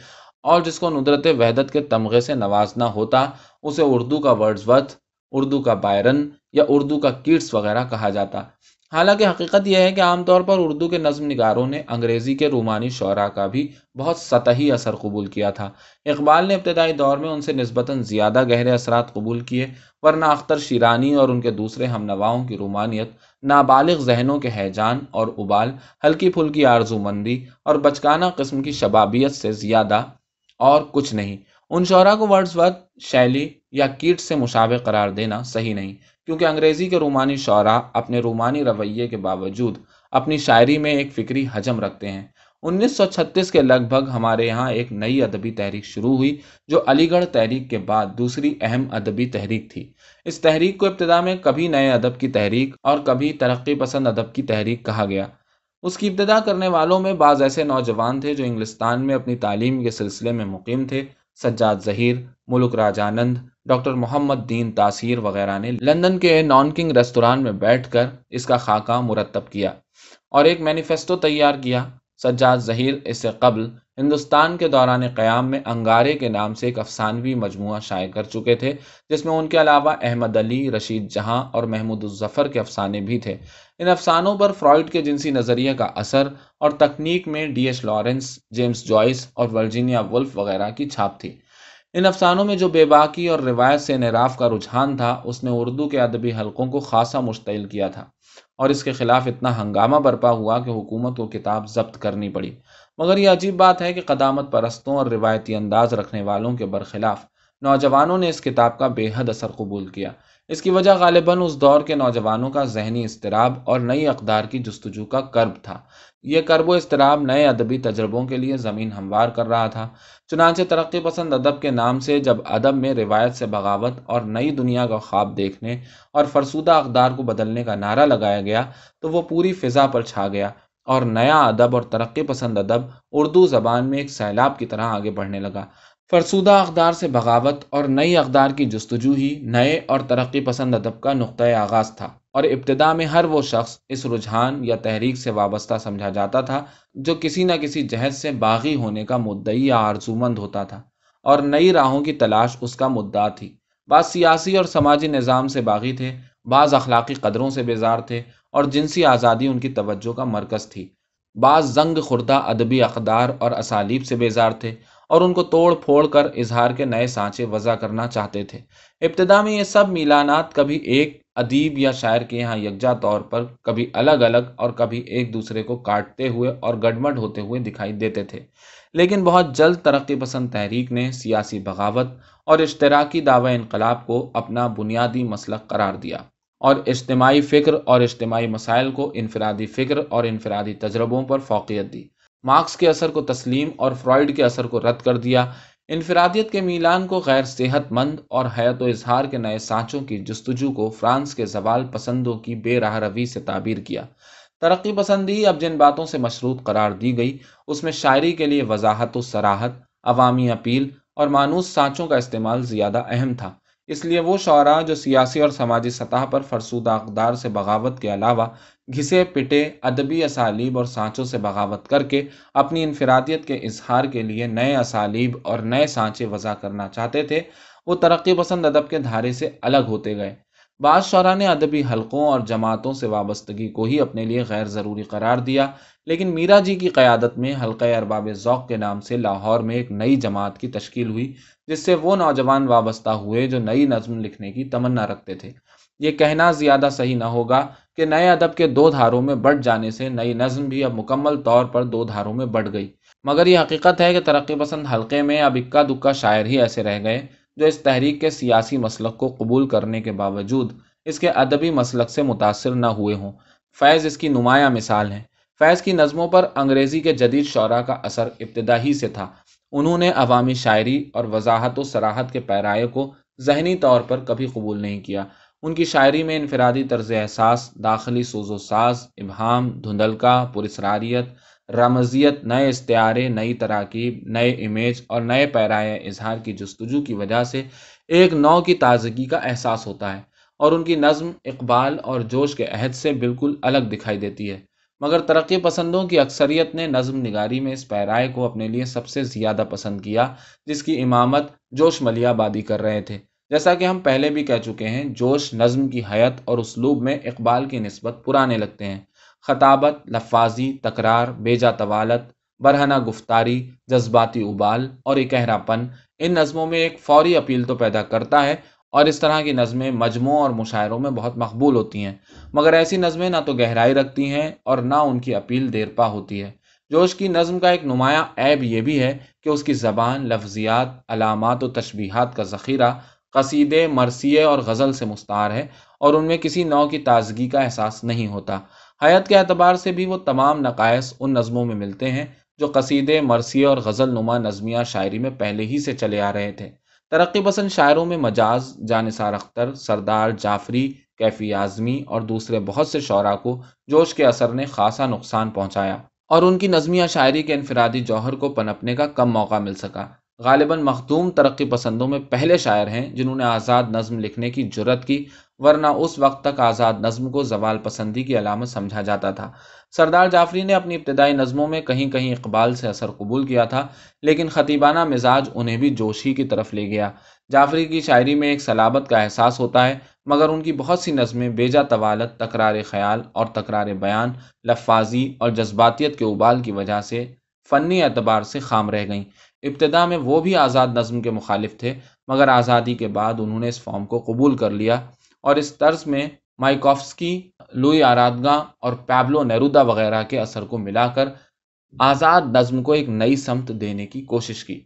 اور جس کو ندرت وحدت کے تمغے سے نوازنا ہوتا، اسے اردو کا ورڈز ورتھ اردو کا بائرن یا اردو کا کیٹس وغیرہ کہا جاتا۔ حالانکہ حقیقت یہ ہے کہ عام طور پر اردو کے نظم نگاروں نے انگریزی کے رومانی شعراء کا بھی بہت سطحی اثر قبول کیا تھا۔ اقبال نے ابتدائی دور میں ان سے نسبتاً زیادہ گہرے اثرات قبول کیے، ورنہ اختر شیرانی اور ان کے دوسرے ہم نواؤں کی رومانیت نابالغ ذہنوں کے حیجان اور ابال، ہلکی پھلکی آرزو مندی اور بچکانہ قسم کی شبابیت سے زیادہ اور کچھ نہیں۔ ان شعراء کو ورڈز وقت شیلی یا کیٹ سے مشابہ قرار دینا صحیح نہیں، کیونکہ انگریزی کے رومانی شعراء اپنے رومانی رویے کے باوجود اپنی شاعری میں ایک فکری حجم رکھتے ہیں۔ انیس سو چھتیس کے لگ بھگ ہمارے یہاں ایک نئی ادبی تحریک شروع ہوئی، جو علی گڑھ تحریک کے بعد دوسری اہم ادبی تحریک تھی۔ اس تحریک کو ابتدا میں کبھی نئے ادب کی تحریک اور کبھی ترقی پسند ادب کی تحریک کہا گیا۔ اس کی ابتدا کرنے والوں میں بعض ایسے نوجوان تھے جو انگلستان میں اپنی تعلیم کے سلسلے میں مقیم تھے۔ سجاد ظہیر، ملک راجانند ڈاکٹر محمد دین تاثیر وغیرہ نے لندن کے نان کنگ ریستوران میں بیٹھ کر اس کا خاکہ مرتب کیا اور ایک مینیفیسٹو تیار کیا۔ سجاد ظہیر اس سے قبل ہندوستان کے دوران قیام میں انگارے کے نام سے ایک افسانوی مجموعہ شائع کر چکے تھے، جس میں ان کے علاوہ احمد علی، رشید جہاں اور محمود الظفر کے افسانے بھی تھے۔ ان افسانوں پر فرائڈ کے جنسی نظریے کا اثر اور تکنیک میں D H Lawrence James Joyce اور ورجینیا ولف وغیرہ کی چھاپ تھی۔ ان افسانوں میں جو بے باکی اور روایت سے انعراف کا رجحان تھا، اس نے اردو کے ادبی حلقوں کو خاصا مشتعل کیا تھا اور اس کے خلاف اتنا ہنگامہ برپا ہوا کہ حکومت کو کتاب ضبط کرنی پڑی۔ مگر یہ عجیب بات ہے کہ قدامت پرستوں اور روایتی انداز رکھنے والوں کے برخلاف نوجوانوں نے اس کتاب کا بے حد اثر قبول کیا۔ اس کی وجہ غالباً اس دور کے نوجوانوں کا ذہنی اضطراب اور نئی اقدار کی جستجو کا کرب تھا۔ یہ کرب و اضطراب نئے ادبی تجربوں کے لیے زمین ہموار کر رہا تھا۔ چنانچہ ترقی پسند ادب کے نام سے جب ادب میں روایت سے بغاوت اور نئی دنیا کا خواب دیکھنے اور فرسودہ اقدار کو بدلنے کا نعرہ لگایا گیا تو وہ پوری فضا پر چھا گیا۔ اور نیا ادب اور ترقی پسند ادب اردو زبان میں ایک سیلاب کی طرح آگے بڑھنے لگا۔ فرسودہ اقدار سے بغاوت اور نئی اقدار کی جستجو ہی نئے اور ترقی پسند ادب کا نقطۂ آغاز تھا اور ابتدا میں ہر وہ شخص اس رجحان یا تحریک سے وابستہ سمجھا جاتا تھا جو کسی نہ کسی جہد سے باغی ہونے کا مدعی یا آرزومند ہوتا تھا اور نئی راہوں کی تلاش اس کا مدعا تھی۔ بعض سیاسی اور سماجی نظام سے باغی تھے۔ بعض اخلاقی قدروں سے بیزار تھے اور جنسی آزادی ان کی توجہ کا مرکز تھی۔ بعض زنگ خوردہ ادبی اقدار اور اسالیب سے بیزار تھے اور ان کو توڑ پھوڑ کر اظہار کے نئے سانچے وضع کرنا چاہتے تھے۔ ابتدا میں یہ سب میلانات کبھی ایک ادیب یا شاعر کے یہاں یکجا طور پر کبھی الگ الگ اور کبھی ایک دوسرے کو کاٹتے ہوئے اور گڈمڈ ہوتے ہوئے دکھائی دیتے تھے۔ لیکن بہت جلد ترقی پسند تحریک نے سیاسی بغاوت اور اشتراکی دعوی انقلاب کو اپنا بنیادی مسلک قرار دیا اور اجتماعی فکر اور اجتماعی مسائل کو انفرادی فکر اور انفرادی تجربوں پر فوقیت دی۔ مارکس کے اثر کو تسلیم اور فرائڈ کے اثر کو رد کر دیا۔ انفرادیت کے میلان کو غیر صحت مند اور حیات و اظہار کے نئے سانچوں کی جستجو کو فرانس کے زوال پسندوں کی بے راہ روی سے تعبیر کیا۔ ترقی پسندی اب جن باتوں سے مشروط قرار دی گئی، اس میں شاعری کے لیے وضاحت و سراحت عوامی اپیل اور مانوس سانچوں کا استعمال زیادہ اہم تھا۔ اس لیے وہ شعراء جو سیاسی اور سماجی سطح پر فرسودہ اقدار سے بغاوت کے علاوہ گھسے، پٹے، ادبی اسالیب اور سانچوں سے بغاوت کر کے اپنی انفرادیت کے اظہار کے لیے نئے اسالیب اور نئے سانچے وضع کرنا چاہتے تھے، وہ ترقی پسند ادب کے دھارے سے الگ ہوتے گئے۔ بعض شعراء نے ادبی حلقوں اور جماعتوں سے وابستگی کو ہی اپنے لیے غیر ضروری قرار دیا، لیکن میرا جی کی قیادت میں حلقہ ارباب ذوق کے نام سے لاہور میں ایک نئی جماعت کی تشکیل ہوئی، جس سے وہ نوجوان وابستہ ہوئے جو نئی نظم لکھنے کی تمنا رکھتے تھے۔ یہ کہنا زیادہ صحیح نہ ہوگا کہ نئے ادب کے دو دھاروں میں بڑھ جانے سے نئی نظم بھی اب مکمل طور پر دو دھاروں میں بڑھ گئی۔ مگر یہ حقیقت ہے کہ ترقی پسند حلقے میں اب اکا دکا شاعر ہی ایسے رہ گئے۔ جو اس تحریک کے سیاسی مسلک کو قبول کرنے کے باوجود اس کے ادبی مسلک سے متاثر نہ ہوئے ہوں۔ فیض اس کی نمایاں مثال ہیں۔ فیض کی نظموں پر انگریزی کے جدید شعراء کا اثر ابتدا ہی سے تھا۔ انہوں نے عوامی شاعری اور وضاحت و سراحت کے پیرائے کو ذہنی طور پر کبھی قبول نہیں کیا۔ ان کی شاعری میں انفرادی طرز احساس، داخلی سوز و ساز، ابہام، دھندلکا پرسراریت رمضیت نئے استعارے، نئی تراکیب، نئے امیج اور نئے پیرائے اظہار کی جستجو کی وجہ سے ایک نو کی تازگی کا احساس ہوتا ہے اور ان کی نظم، اقبال اور جوش کے عہد سے بالکل الگ دکھائی دیتی ہے۔ مگر ترقی پسندوں کی اکثریت نے نظم نگاری میں اس پیرائے کو اپنے لیے سب سے زیادہ پسند کیا، جس کی امامت جوش ملیا بادی کر رہے تھے۔ جیسا کہ ہم پہلے بھی کہہ چکے ہیں، جوش نظم کی حیت اور اسلوب میں اقبال کی نسبت پرانے لگتے ہیں۔ خطابت، لفاظی، تکرار، بیجا طوالت، برہنہ گفتاری، جذباتی ابال اور اکہرا پن۔ ان نظموں میں ایک فوری اپیل تو پیدا کرتا ہے اور اس طرح کی نظمیں مجموعوں اور مشاعروں میں بہت مقبول ہوتی ہیں۔ مگر ایسی نظمیں نہ تو گہرائی رکھتی ہیں اور نہ ان کی اپیل دیر پا ہوتی ہے۔ جوش کی نظم کا ایک نمایاں عیب یہ بھی ہے کہ اس کی زبان، لفظیات، علامات و تشبیہات کا ذخیرہ قصیدے، مرثیے اور غزل سے مستعار ہے اور ان میں کسی نو کی تازگی کا احساس نہیں ہوتا۔ حیت کے اعتبار سے بھی وہ تمام نقائص ان نظموں میں ملتے ہیں جو قصیدے مرثیے اور غزل نما نظمیہ شاعری میں پہلے ہی سے چلے آ رہے تھے۔ ترقی پسند شاعروں میں مجاز جانثار اختر، سردار جعفری، کیفی اعظمی اور دوسرے بہت سے شعراء کو جوش کے اثر نے خاصا نقصان پہنچایا اور ان کی نظمیہ شاعری کے انفرادی جوہر کو پنپنے کا کم موقع مل سکا۔ غالباً مخدوم ترقی پسندوں میں پہلے شاعر ہیں جنہوں نے آزاد نظم لکھنے کی جرت کی ورنہ اس وقت تک آزاد نظم کو زوال پسندی کی علامت سمجھا جاتا تھا۔ سردار جعفری نے اپنی ابتدائی نظموں میں کہیں کہیں اقبال سے اثر قبول کیا تھا، لیکن خطیبانہ مزاج انہیں بھی جوشی کی طرف لے گیا۔ جعفری کی شاعری میں ایک سلابت کا احساس ہوتا ہے، مگر ان کی بہت سی نظمیں بیجا طوالت، تکرار خیال اور تکرار بیان، لفاظی اور جذباتیت کے ابال کی وجہ سے فنی اعتبار سے خام رہ گئیں۔ ابتدا میں وہ بھی آزاد نظم کے مخالف تھے، مگر آزادی کے بعد انہوں نے اس فارم کو قبول کر لیا۔ اور اس طرز میں مائکوفسکی لوئی آرادگاں اور پیبلو نیرودا وغیرہ کے اثر کو ملا کر آزاد نظم کو ایک نئی سمت دینے کی کوشش کی۔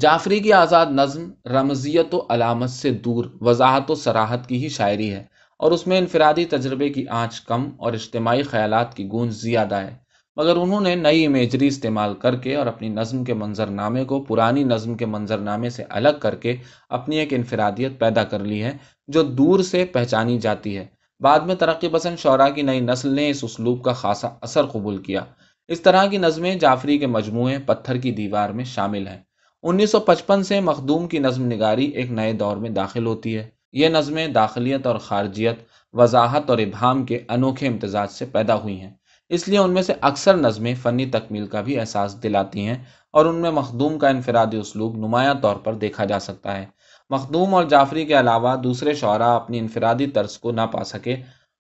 جعفری کی آزاد نظم رمضیت و علامت سے دور، وضاحت و سراحت کی ہی شاعری ہے اور اس میں انفرادی تجربے کی آنچ کم اور اجتماعی خیالات کی گونج زیادہ ہے۔ مگر انہوں نے نئی امیجری استعمال کر کے اور اپنی نظم کے منظر نامے کو پرانی نظم کے منظر نامے سے الگ کر کے اپنی ایک انفرادیت پیدا کر لی ہے۔ جو دور سے پہچانی جاتی ہے۔ بعد میں ترقی پسند شعراء کی نئی نسل نے اس اسلوب کا خاصا اثر قبول کیا۔ اس طرح کی نظمیں جعفری کے مجموعے پتھر کی دیوار میں شامل ہیں۔ انیس سو پچپن سے مخدوم کی نظم نگاری ایک نئے دور میں داخل ہوتی ہے۔ یہ نظمیں داخلیت اور خارجیت، وضاحت اور ابہام کے انوکھے امتزاج سے پیدا ہوئی ہیں۔ اس لیے ان میں سے اکثر نظمیں فنی تکمیل کا بھی احساس دلاتی ہیں اور ان میں مخدوم کا انفرادی اسلوب نمایاں طور پر دیکھا جا سکتا ہے۔ مخدوم اور جعفری کے علاوہ دوسرے شعراء اپنی انفرادی طرز کو نہ پا سکے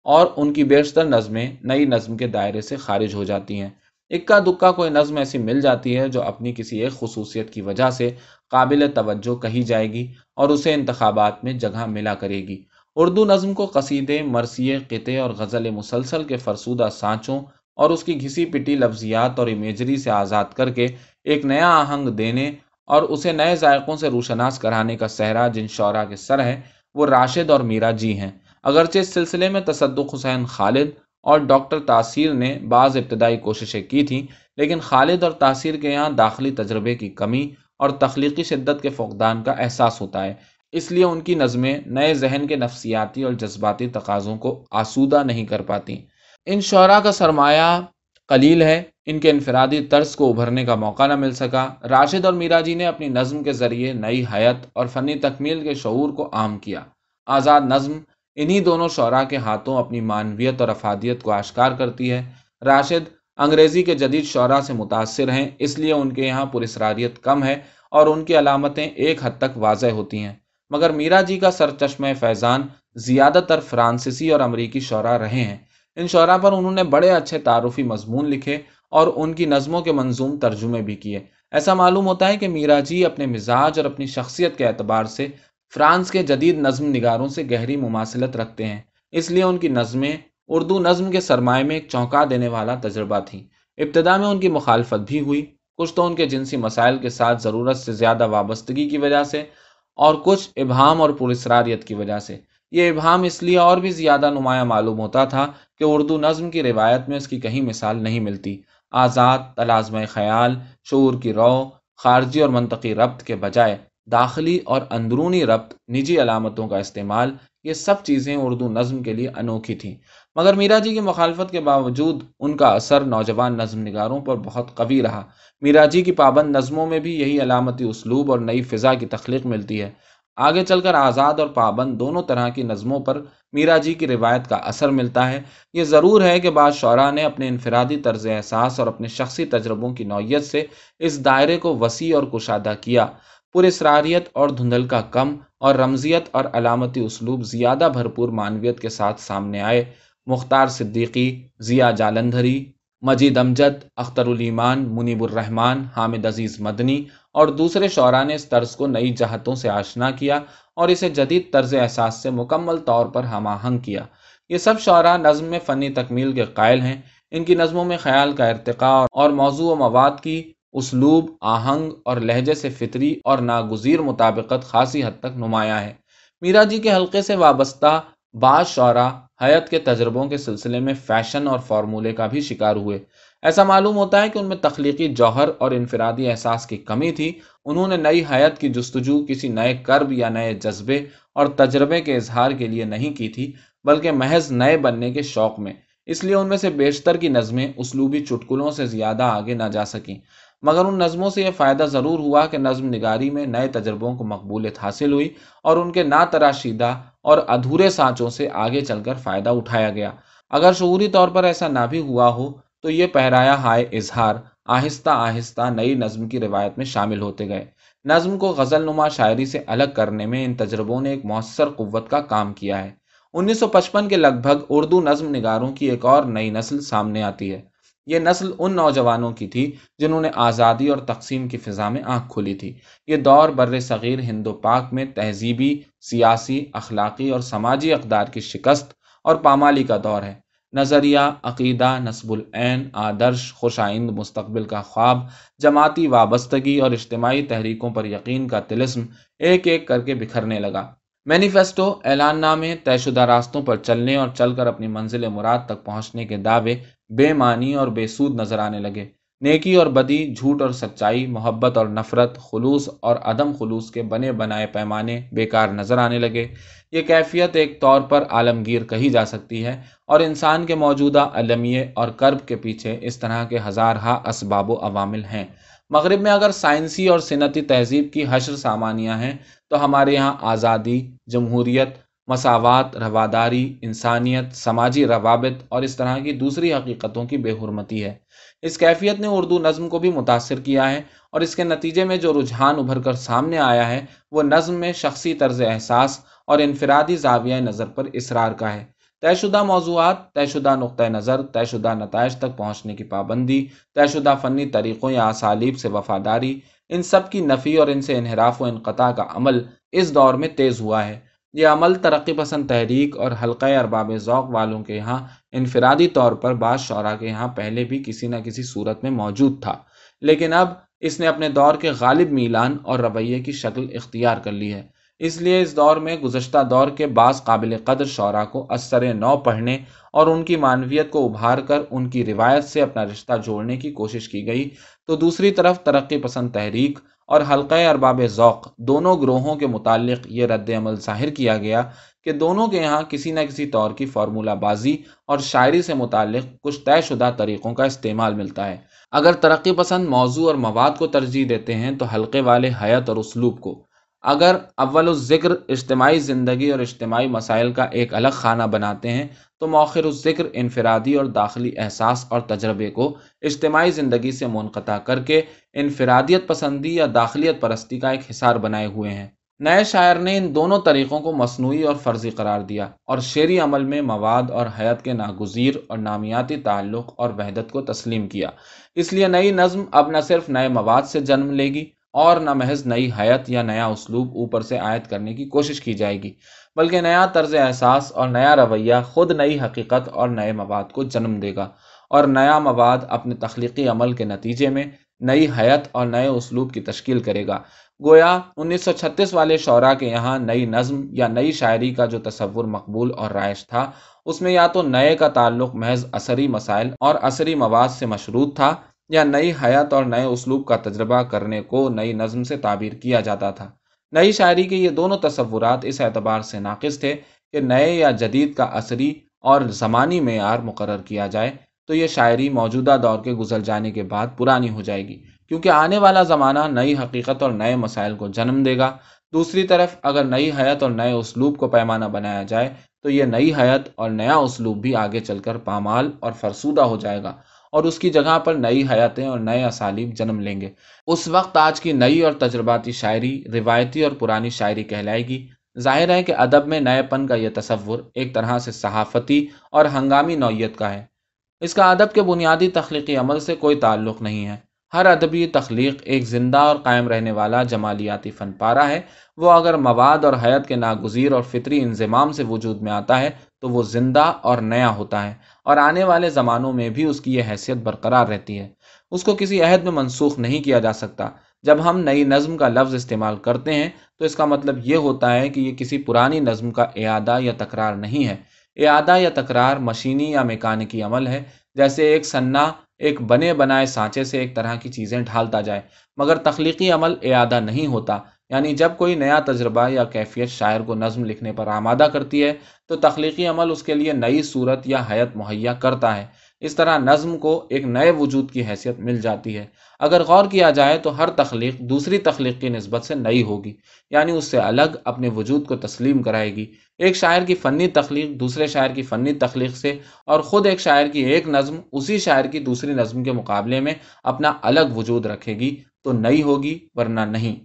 اور ان کی بیشتر نظمیں نئی نظم کے دائرے سے خارج ہو جاتی ہیں۔ اکا دکا کوئی نظم ایسی مل جاتی ہے جو اپنی کسی ایک خصوصیت کی وجہ سے قابل توجہ کہی جائے گی اور اسے انتخابات میں جگہ ملا کرے گی۔ اردو نظم کو قصیدے، مرثیے قطع اور غزل مسلسل کے فرسودہ سانچوں اور اس کی گھسی پٹی لفظیات اور امیجری سے آزاد کر کے ایک نیا آہنگ دینے اور اسے نئے ذائقوں سے روشناس کرانے کا صحرا جن شعراء کے سر ہے وہ راشد اور میرا جی ہیں۔ اگرچہ اس سلسلے میں تصدق حسین خالد اور ڈاکٹر تاثیر نے بعض ابتدائی کوششیں کی تھیں، لیکن خالد اور تاثیر کے یہاں داخلی تجربے کی کمی اور تخلیقی شدت کے فقدان کا احساس ہوتا ہے۔ اس لیے ان کی نظمیں نئے ذہن کے نفسیاتی اور جذباتی تقاضوں کو آسودہ نہیں کر پاتی۔ ان شعراء کا سرمایہ قلیل ہے۔ ان کے انفرادی طرز کو ابھرنے کا موقع نہ مل سکا۔ راشد اور میرا جی نے اپنی نظم کے ذریعے نئی حیت اور فنی تکمیل کے شعور کو عام کیا۔ آزاد نظم انہی دونوں شعراء کے ہاتھوں اپنی معنویت اور افادیت کو آشکار کرتی ہے۔ راشد انگریزی کے جدید شعراء سے متاثر ہیں، اس لیے ان کے یہاں پرسراریت کم ہے اور ان کی علامتیں ایک حد تک واضح ہوتی ہیں۔ مگر میرا جی کا سرچشمہ فیضان زیادہ تر فرانسیسی اور امریکی شعراء رہے ہیں۔ ان شعراء پر انہوں نے بڑے اچھے تعارفی مضمون لکھے اور ان کی نظموں کے منظوم ترجمے بھی کیے۔ ایسا معلوم ہوتا ہے کہ میرا جی اپنے مزاج اور اپنی شخصیت کے اعتبار سے فرانس کے جدید نظم نگاروں سے گہری مماثلت رکھتے ہیں۔ اس لیے ان کی نظمیں اردو نظم کے سرمائے میں ایک چونکا دینے والا تجربہ تھیں۔ ابتدا میں ان کی مخالفت بھی ہوئی، کچھ تو ان کے جنسی مسائل کے ساتھ ضرورت سے زیادہ وابستگی کی وجہ سے اور کچھ ابہام اور پرسراریت کی وجہ سے۔ یہ ابہام اس لیے اور بھی زیادہ نمایاں معلوم ہوتا تھا کہ اردو نظم کی روایت میں اس کی کہیں مثال نہیں ملتی۔ آزاد، تلازم خیال، شعور کی رو، خارجی اور منطقی ربط کے بجائے داخلی اور اندرونی ربط، نجی علامتوں کا استعمال، یہ سب چیزیں اردو نظم کے لیے انوکھی تھیں۔ مگر میرا جی کی مخالفت کے باوجود ان کا اثر نوجوان نظم نگاروں پر بہت قوی رہا۔ میرا جی کی پابند نظموں میں بھی یہی علامتی اسلوب اور نئی فضا کی تخلیق ملتی ہے۔ آگے چل کر آزاد اور پابند دونوں طرح کی نظموں پر میرا جی کی روایت کا اثر ملتا ہے۔ یہ ضرور ہے کہ بعض شعراء نے اپنے انفرادی طرز احساس اور اپنے شخصی تجربوں کی نوعیت سے اس دائرے کو وسیع اور کشادہ کیا۔ پر اسراریت اور دھندل کا کم اور رمضیت اور علامتی اسلوب زیادہ بھرپور معنویت کے ساتھ سامنے آئے۔ مختار صدیقی ضیا جالندھری مجید امجد، اختر الایمان، منیب الرحمان حامد عزیز مدنی اور دوسرے شعراء نے اس طرز کو نئی جہتوں سے آشنا کیا اور اسے جدید طرز احساس سے مکمل طور پر ہم آہنگ کیا۔ یہ سب شعراء نظم میں فنی تکمیل کے قائل ہیں۔ ان کی نظموں میں خیال کا ارتقاء اور موضوع و مواد کی اسلوب، آہنگ اور لہجے سے فطری اور ناگزیر مطابقت خاصی حد تک نمایاں ہے۔ میرا جی کے حلقے سے وابستہ بعض شعراء حیت کے تجربوں کے سلسلے میں فیشن اور فارمولے کا بھی شکار ہوئے۔ ایسا معلوم ہوتا ہے کہ ان میں تخلیقی جوہر اور انفرادی احساس کی کمی تھی۔ انہوں نے نئی حیت کی جستجو، کسی نئے کرب یا نئے جذبے اور تجربے کے اظہار کے لیے نہیں کی تھی، بلکہ محض نئے بننے کے شوق میں۔ اس لیے ان میں سے بیشتر کی نظمیں اسلوبی چٹکلوں سے زیادہ آگے نہ جا سکیں۔ مگر ان نظموں سے یہ فائدہ ضرور ہوا کہ نظم نگاری میں نئے تجربوں کو مقبولیت حاصل ہوئی اور ان کے نا تراشیدہ اور ادھورے سانچوں سے آگے چل کر فائدہ اٹھایا گیا۔ اگر شعوری طور پر ایسا نہ بھی ہوا ہو، تو یہ پہرایا ہائے اظہار، آہستہ آہستہ نئی نظم کی روایت میں شامل ہوتے گئے۔ نظم کو غزل نما شاعری سے الگ کرنے میں ان تجربوں نے ایک مؤثر قوت کا کام کیا ہے۔ انیس سو پچپن کے لگ بھگ اردو نظم نگاروں کی ایک اور نئی نسل سامنے آتی ہے۔ یہ نسل ان نوجوانوں کی تھی جنہوں نے آزادی اور تقسیم کی فضا میں آنکھ کھولی تھی۔ یہ دور بر صغیر ہند و پاک میں تہذیبی، سیاسی، اخلاقی اور سماجی اقدار کی شکست اور پامالی کا دور ہے۔ نظریہ، عقیدہ نصب العین، آدرش خوش آئند مستقبل کا خواب، جماعتی وابستگی اور اجتماعی تحریکوں پر یقین کا تلسم ایک ایک کر کے بکھرنے لگا۔ مینیفیسٹو اعلان نامے طے شدہ راستوں پر چلنے اور چل کر اپنی منزل مراد تک پہنچنے کے دعوے بے معنی اور بے سود نظر آنے لگے۔ نیکی اور بدی، جھوٹ اور سچائی، محبت اور نفرت، خلوص اور عدم خلوص کے بنے بنائے پیمانے بیکار نظر آنے لگے۔ یہ کیفیت ایک طور پر عالمگیر کہی جا سکتی ہے اور انسان کے موجودہ علمیے اور کرب کے پیچھے اس طرح کے ہزارہ اسباب و عوامل ہیں۔ مغرب میں اگر سائنسی اور صنعتی تہذیب کی حشر سامانیاں ہیں تو ہمارے یہاں آزادی، جمہوریت مساوات، رواداری، انسانیت، سماجی روابط اور اس طرح کی دوسری حقیقتوں کی بے حرمتی ہے۔ اس کیفیت نے اردو نظم کو بھی متاثر کیا ہے اور اس کے نتیجے میں جو رجحان ابھر کر سامنے آیا ہے، وہ نظم میں شخصی طرز احساس اور انفرادی زاویہ نظر پر اصرار کا ہے۔ طے شدہ موضوعات، طے شدہ نقطۂ نظر، طے شدہ نتائج تک پہنچنے کی پابندی، طے شدہ فنی طریقوں یا اسالیب سے وفاداری، ان سب کی نفی اور ان سے انحراف و انقطاع کا عمل اس دور میں تیز ہوا ہے۔ یہ عمل ترقی پسند تحریک اور حلقہ ارباب ذوق والوں کے یہاں انفرادی طور پر بعض شعراء کے یہاں پہلے بھی کسی نہ کسی صورت میں موجود تھا۔ لیکن اب اس نے اپنے دور کے غالب میلان اور رویے کی شکل اختیار کر لی ہے۔ اس لیے اس دور میں گزشتہ دور کے بعض قابل قدر شعراء کو اثر نو پڑھنے اور ان کی معنویت کو ابھار کر ان کی روایت سے اپنا رشتہ جوڑنے کی کوشش کی گئی تو دوسری طرف ترقی پسند تحریک اور حلقہ ارباب ذوق دونوں گروہوں کے متعلق یہ رد عمل ظاہر کیا گیا کہ دونوں کے یہاں کسی نہ کسی طور کی فارمولہ بازی اور شاعری سے متعلق کچھ طے شدہ طریقوں کا استعمال ملتا ہے۔ اگر ترقی پسند موضوع اور مواد کو ترجیح دیتے ہیں تو حلقے والے حیت اور اسلوب کو اگر اول الذکر اجتماعی زندگی اور اجتماعی مسائل کا ایک الگ خانہ بناتے ہیں، تو موخر الذکر انفرادی اور داخلی احساس اور تجربے کو اجتماعی زندگی سے منقطع کر کے انفرادیت پسندی یا داخلیت پرستی کا ایک حصار بنائے ہوئے ہیں۔ نئے شاعر نے ان دونوں طریقوں کو مصنوعی اور فرضی قرار دیا اور شعری عمل میں مواد اور حیات کے ناگزیر اور نامیاتی تعلق اور وحدت کو تسلیم کیا۔ اس لیے نئی نظم اب نہ صرف نئے مواد سے جنم لے گی اور نہ محض نئی حیت یا نیا اسلوب اوپر سے عائد کرنے کی کوشش کی جائے گی، بلکہ نیا طرز احساس اور نیا رویہ خود نئی حقیقت اور نئے مواد کو جنم دے گا۔ اور نیا مواد اپنے تخلیقی عمل کے نتیجے میں نئی حیت اور نئے اسلوب کی تشکیل کرے گا۔ گویا انیس سو چھتیس والے شعرا کے یہاں نئی نظم یا نئی شاعری کا جو تصور مقبول اور رائش تھا، اس میں یا تو نئے کا تعلق محض عصری مسائل اور عصری مواد سے مشروط تھا یا نئی حیات اور نئے اسلوب کا تجربہ کرنے کو نئی نظم سے تعبیر کیا جاتا تھا۔ نئی شاعری کے یہ دونوں تصورات اس اعتبار سے ناقص تھے کہ نئے یا جدید کا عصری اور زمانی معیار مقرر کیا جائے تو یہ شاعری موجودہ دور کے گزر جانے کے بعد پرانی ہو جائے گی، کیونکہ آنے والا زمانہ نئی حقیقت اور نئے مسائل کو جنم دے گا۔ دوسری طرف اگر نئی حیات اور نئے اسلوب کو پیمانہ بنایا جائے تو یہ نئی حیات اور نیا اسلوب بھی آگے چل کر پامال اور فرسودہ ہو جائے گا۔ اور اس کی جگہ پر نئی حیاتیں اور نئے اسالیب جنم لیں گے۔ اس وقت آج کی نئی اور تجرباتی شاعری روایتی اور پرانی شاعری کہلائے گی۔ ظاہر ہے کہ ادب میں نئے پن کا یہ تصور ایک طرح سے صحافتی اور ہنگامی نوعیت کا ہے۔ اس کا ادب کے بنیادی تخلیقی عمل سے کوئی تعلق نہیں ہے۔ ہر ادبی تخلیق ایک زندہ اور قائم رہنے والا جمالیاتی فن پارا ہے۔ وہ اگر مواد اور حیت کے ناگزیر اور فطری انضمام سے وجود میں آتا ہے، تو وہ زندہ اور نیا ہوتا ہے اور آنے والے زمانوں میں بھی اس کی یہ حیثیت برقرار رہتی ہے۔ اس کو کسی عہد میں منسوخ نہیں کیا جا سکتا۔ جب ہم نئی نظم کا لفظ استعمال کرتے ہیں، تو اس کا مطلب یہ ہوتا ہے کہ یہ کسی پرانی نظم کا اعادہ یا تکرار نہیں ہے۔ اعادہ یا تکرار مشینی یا میکانکی عمل ہے، جیسے ایک سنا ایک بنے بنائے سانچے سے ایک طرح کی چیزیں ڈھالتا جائے، مگر تخلیقی عمل اعادہ نہیں ہوتا۔ یعنی جب کوئی نیا تجربہ یا کیفیت شاعر کو نظم لکھنے پر آمادہ کرتی ہے، تو تخلیقی عمل اس کے لیے نئی صورت یا حیت مہیا کرتا ہے۔ اس طرح نظم کو ایک نئے وجود کی حیثیت مل جاتی ہے۔ اگر غور کیا جائے تو ہر تخلیق دوسری تخلیق کی نسبت سے نئی ہوگی یعنی اس سے الگ اپنے وجود کو تسلیم کرائے گی۔ ایک شاعر کی فنی تخلیق دوسرے شاعر کی فنی تخلیق سے، اور خود ایک شاعر کی ایک نظم اسی شاعر کی دوسری نظم کے مقابلے میں اپنا الگ وجود رکھے گی تو نئی ہوگی، ورنہ نہیں۔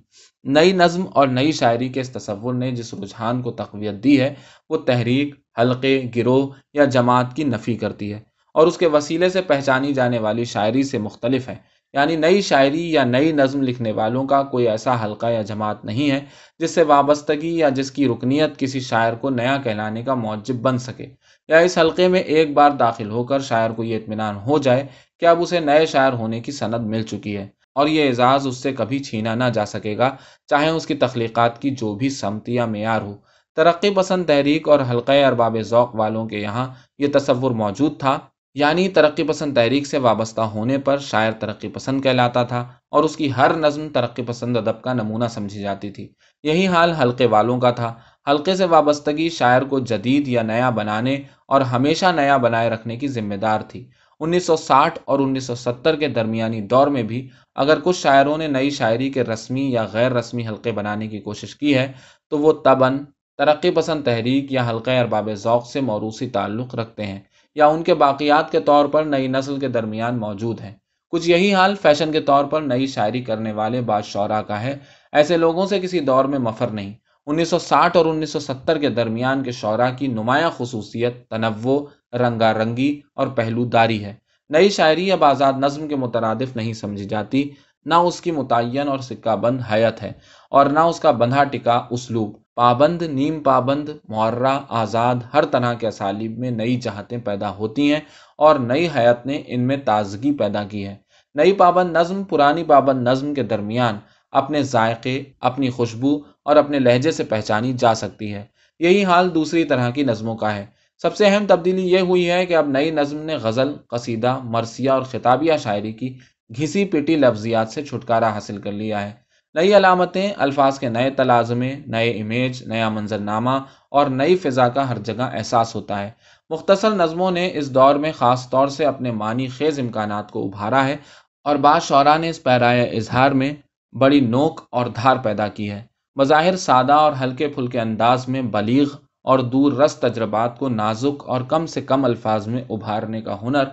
نئی نظم اور نئی شاعری کے اس تصور نے جس رجحان کو تقویت دی ہے، وہ تحریک، حلقے، گروہ یا جماعت کی نفی کرتی ہے، اور اس کے وسیلے سے پہچانی جانے والی شاعری سے مختلف ہے۔ یعنی نئی شاعری یا نئی نظم لکھنے والوں کا کوئی ایسا حلقہ یا جماعت نہیں ہے جس سے وابستگی یا جس کی رکنیت کسی شاعر کو نیا کہلانے کا موجب بن سکے۔ یا اس حلقے میں ایک بار داخل ہو کر شاعر کو یہ اطمینان ہو جائے کہ اب اسے نئے شاعر ہونے کی سند مل چکی ہے اور یہ اعزاز اس سے کبھی چھینا نہ جا سکے گا، چاہے اس کی تخلیقات کی جو بھی سمت یا معیار ہو۔ ترقی پسند تحریک اور حلقہ ارباب ذوق والوں کے یہاں یہ تصور موجود تھا۔ یعنی ترقی پسند تحریک سے وابستہ ہونے پر شاعر ترقی پسند کہلاتا تھا اور اس کی ہر نظم ترقی پسند ادب کا نمونہ سمجھی جاتی تھی۔ یہی حال حلقے والوں کا تھا۔ حلقے سے وابستگی شاعر کو جدید یا نیا بنانے اور ہمیشہ نیا بنائے رکھنے کی ذمہ دار تھی۔ انیس سو ساٹھ اور انیس سو ستر کے درمیانی دور میں بھی اگر کچھ شاعروں نے نئی شاعری کے رسمی یا غیر رسمی حلقے بنانے کی کوشش کی ہے، تو وہ تباً ترقی پسند تحریک یا حلقہ ارباب ذوق سے موروثی تعلق رکھتے ہیں۔ یا ان کے باقیات کے طور پر نئی نسل کے درمیان موجود ہیں۔ کچھ یہی حال فیشن کے طور پر نئی شاعری کرنے والے بعض کا ہے۔ ایسے لوگوں سے کسی دور میں مفر نہیں۔ انیس سو ساٹھ اور انیس سو ستر کے درمیان کے شعراء کی نمایاں خصوصیت تنوع رنگا رنگی اور پہلو داری ہے۔ نئی شاعری اب آزاد نظم کے مترادف نہیں سمجھی جاتی۔ نہ اس کی متعین اور سکہ بند حیت ہے اور نہ اس کا بندھا ٹکا اسلوب۔ پابند، نیم پابند معرہ آزاد، ہر طرح کے اسالیب میں نئی جہتیں پیدا ہوتی ہیں اور نئی حیات نے ان میں تازگی پیدا کی ہے۔ نئی پابند نظم، پرانی پابند نظم کے درمیان اپنے ذائقے، اپنی خوشبو اور اپنے لہجے سے پہچانی جا سکتی ہے۔ یہی حال دوسری طرح کی نظموں کا ہے۔ سب سے اہم تبدیلی یہ ہوئی ہے کہ اب نئی نظم نے غزل، قصیدہ، مرثیہ اور خطابیہ شاعری کی گھسی پیٹی لفظیات سے چھٹکارا حاصل کر لیا ہے۔ نئی علامتیں، الفاظ کے نئے تلازمے نئے امیج نیا منظر نامہ اور نئی فضا کا ہر جگہ احساس ہوتا ہے۔ مختصر نظموں نے اس دور میں خاص طور سے اپنے معنی خیز امکانات کو ابھارا ہے اور بعض شعراء نے اس پیرائے اظہار میں بڑی نوک اور دھار پیدا کی ہے۔ بظاہر سادہ اور ہلکے پھلکے انداز میں بلیغ اور دور رس تجربات کو نازک اور کم سے کم الفاظ میں ابھارنے کا ہنر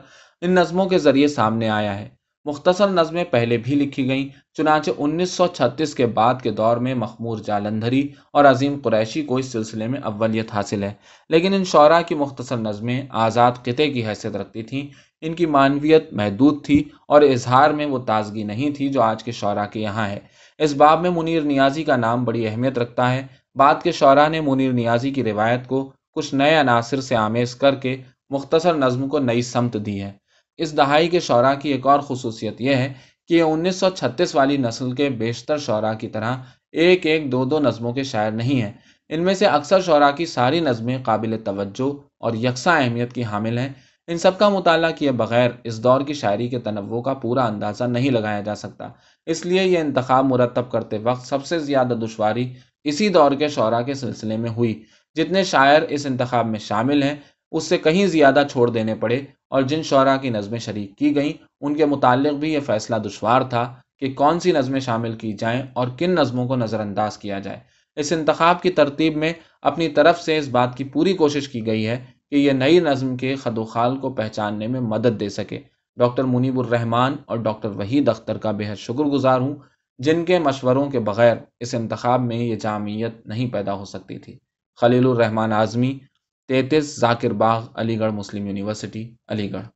ان نظموں کے ذریعے سامنے آیا ہے۔ مختصر نظمیں پہلے بھی لکھی گئیں، چنانچہ انیس سو چھتیس کے بعد کے دور میں مخمور جالندھری اور عظیم قریشی کو اس سلسلے میں اولیت حاصل ہے۔ لیکن ان شعراء کی مختصر نظمیں آزاد قطع کی حیثیت رکھتی تھیں، ان کی معنویت محدود تھی اور اظہار میں وہ تازگی نہیں تھی جو آج کے شعراء کے یہاں ہے۔ اس باب میں منیر نیازی کا نام بڑی اہمیت رکھتا ہے۔ بعد کے شعراء نے منیر نیازی کی روایت کو کچھ نئے عناصر سے آمیز کر کے مختصر نظم کو نئی سمت دی ہے۔ اس دہائی کے شعراء کی ایک اور خصوصیت یہ ہے کہ یہ انیس سو چھتیس والی نسل کے بیشتر شعراء کی طرح ایک ایک دو دو نظموں کے شاعر نہیں ہیں۔ ان میں سے اکثر شعراء کی ساری نظمیں قابل توجہ اور یکساں اہمیت کی حامل ہیں۔ ان سب کا مطالعہ کیے بغیر اس دور کی شاعری کے تنوع کا پورا اندازہ نہیں لگایا جا سکتا۔ اس لیے یہ انتخاب مرتب کرتے وقت سب سے زیادہ دشواری اسی دور کے شعراء کے سلسلے میں ہوئی، جتنے شاعر اس انتخاب میں شامل ہیں۔ اس سے کہیں زیادہ چھوڑ دینے پڑے اور جن شعراء کی نظمیں شریک کی گئیں، ان کے متعلق بھی یہ فیصلہ دشوار تھا کہ کون سی نظمیں شامل کی جائیں اور کن نظموں کو نظر انداز کیا جائے۔ اس انتخاب کی ترتیب میں اپنی طرف سے اس بات کی پوری کوشش کی گئی ہے کہ یہ نئی نظم کے خد و خال کو پہچاننے میں مدد دے سکے۔ ڈاکٹر منیب الرحمان اور ڈاکٹر وحید اختر کا بےحد شکر گزار ہوں، جن کے مشوروں کے بغیر اس انتخاب میں یہ جامعیت نہیں پیدا ہو سکتی تھی۔ خلیل الرحمان اعظمی تینتیس ذاکر باغ علی گڑھ مسلم یونیورسٹی علی گڑھ۔